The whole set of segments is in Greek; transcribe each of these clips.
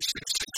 six, six,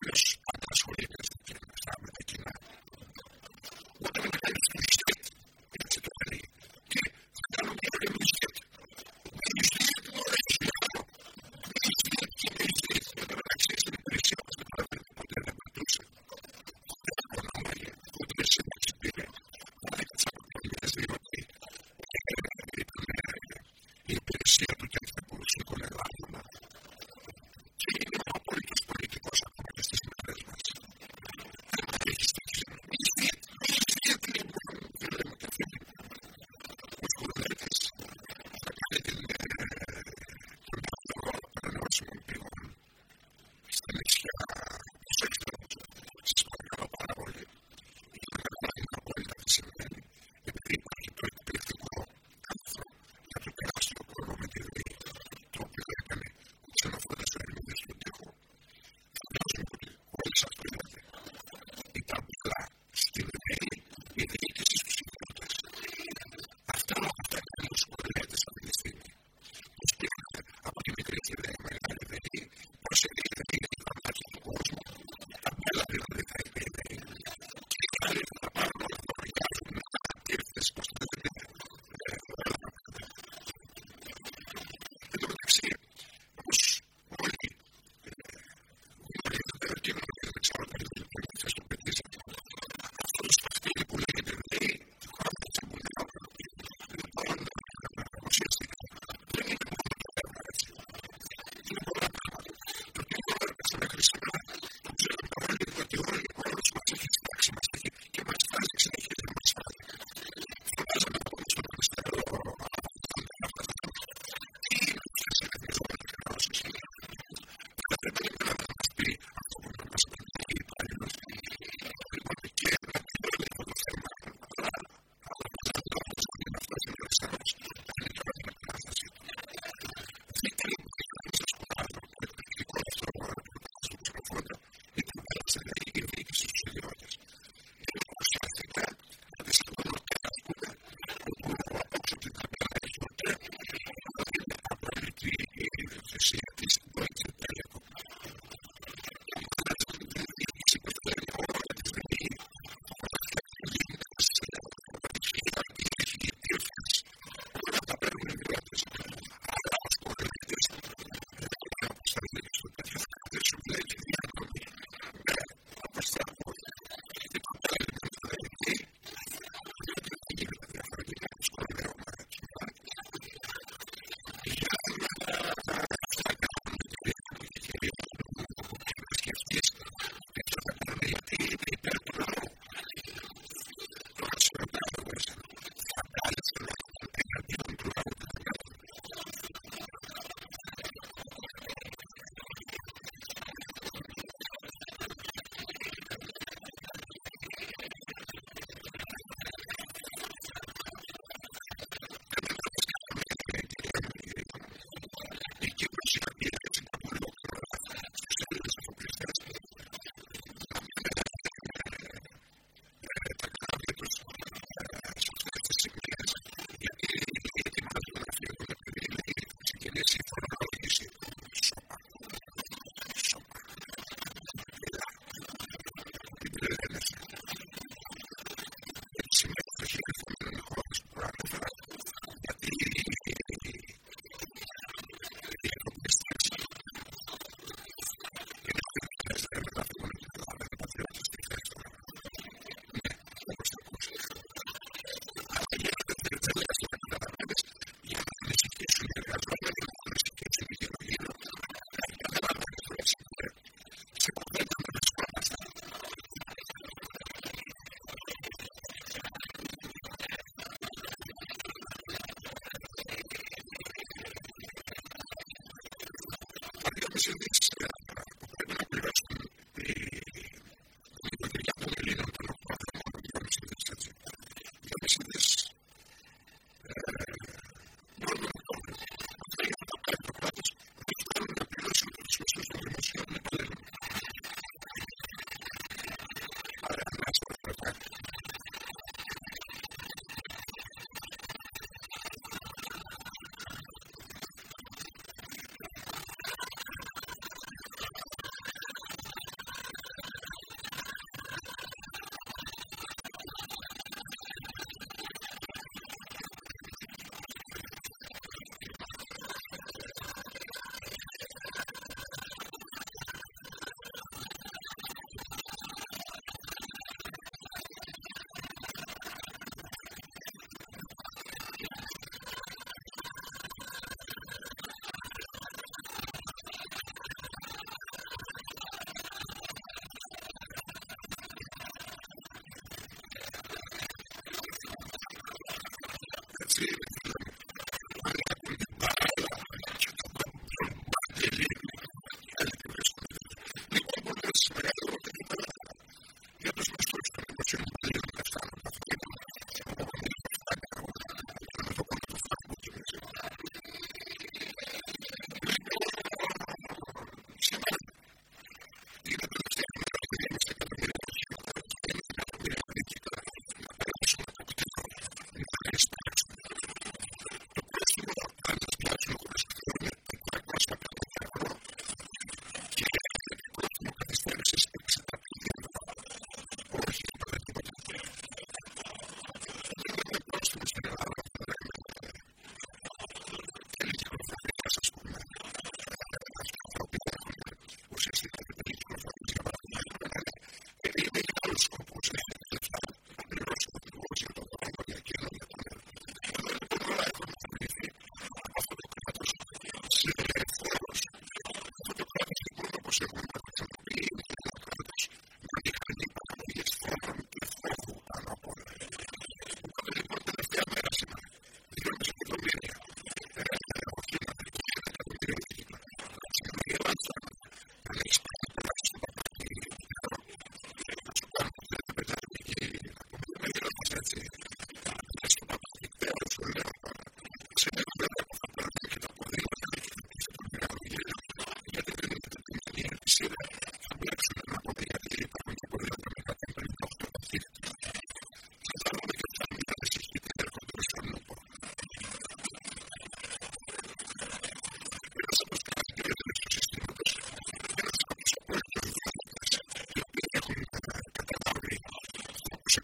Cristo. Commission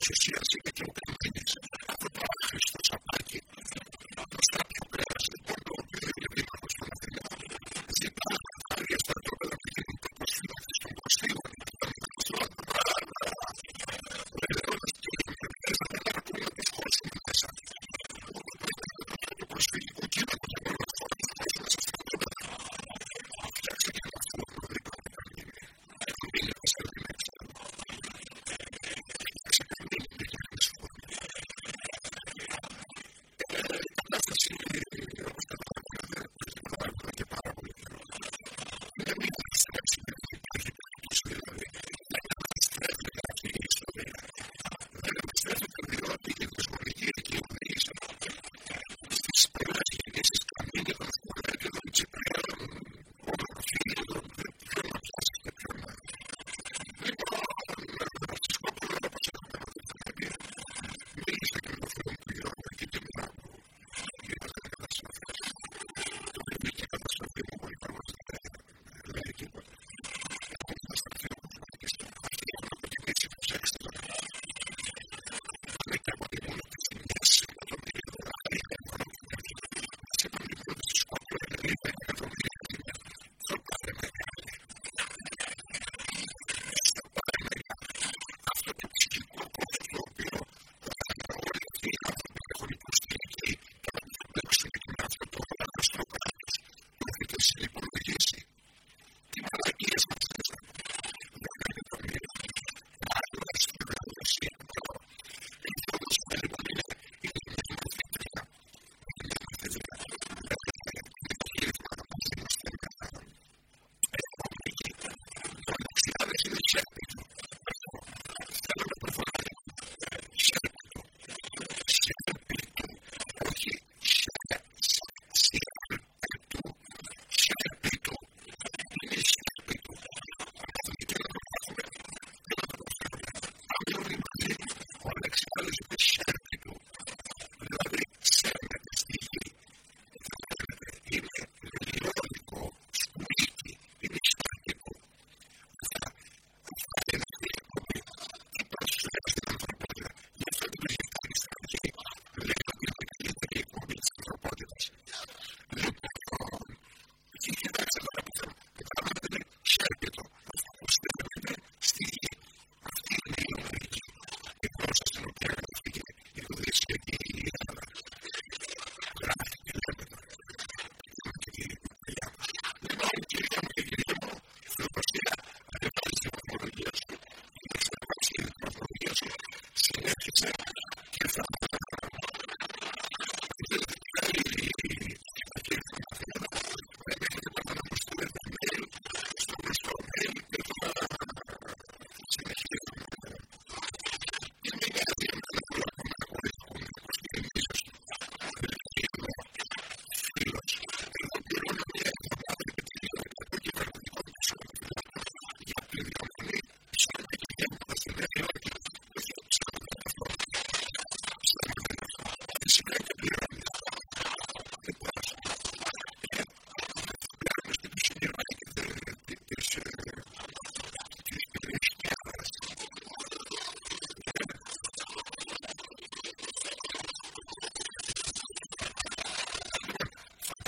中止や刺激を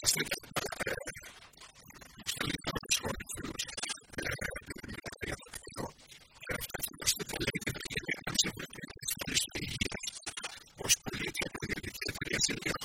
υπάρχει ένα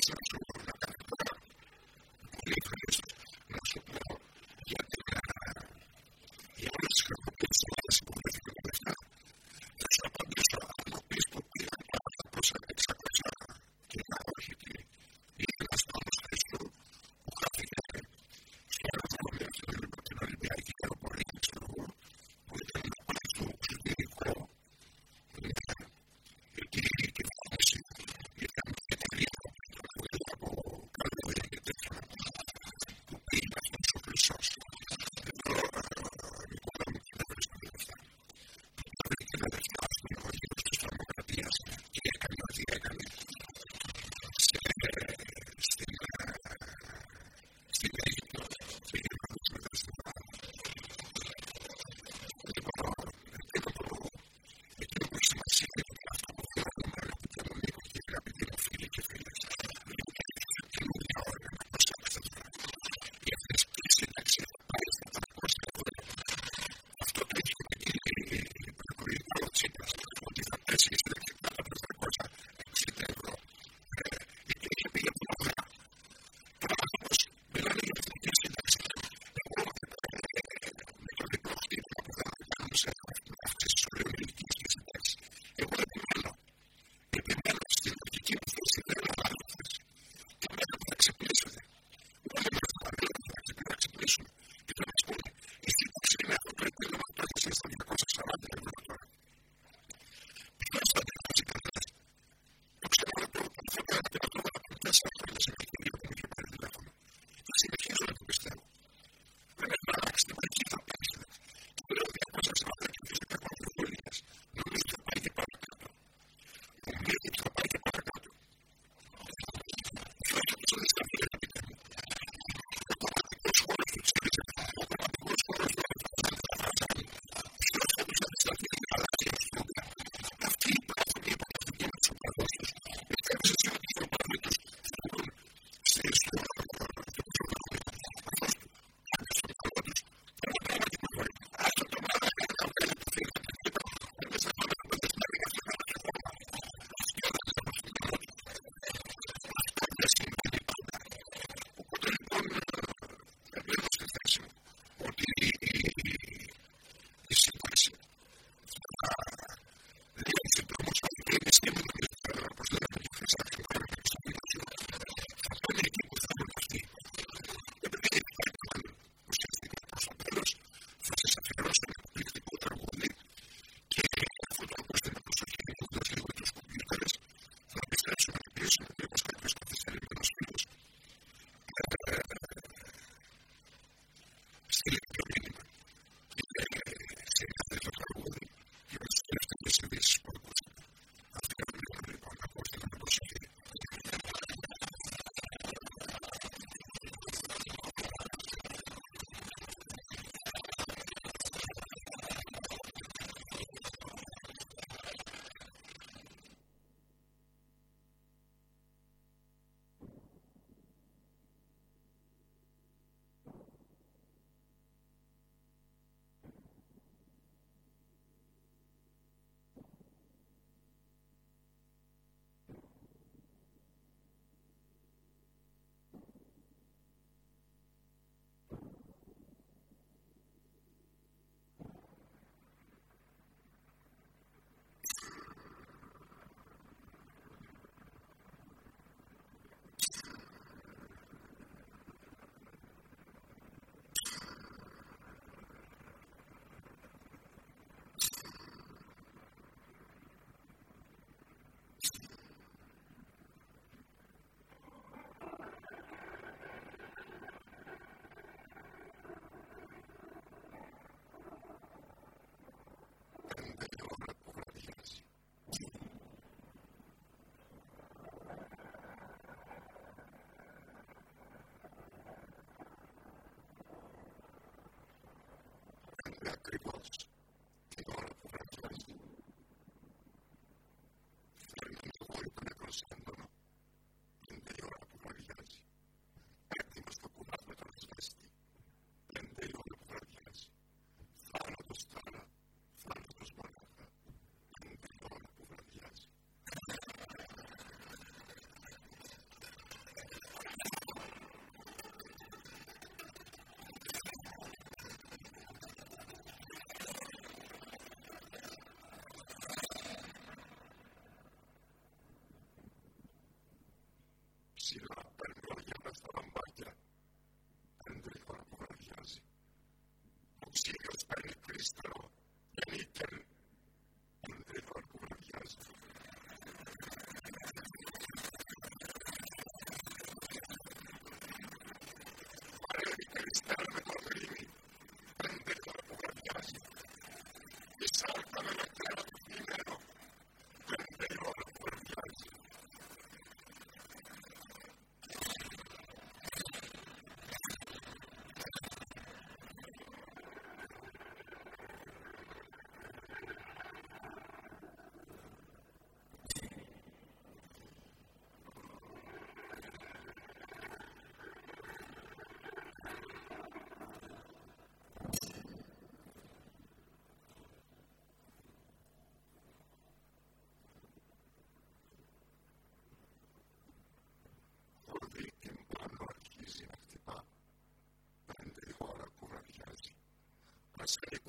research ακριβώς. and the cristiano, venite Yes, it is.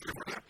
because they were not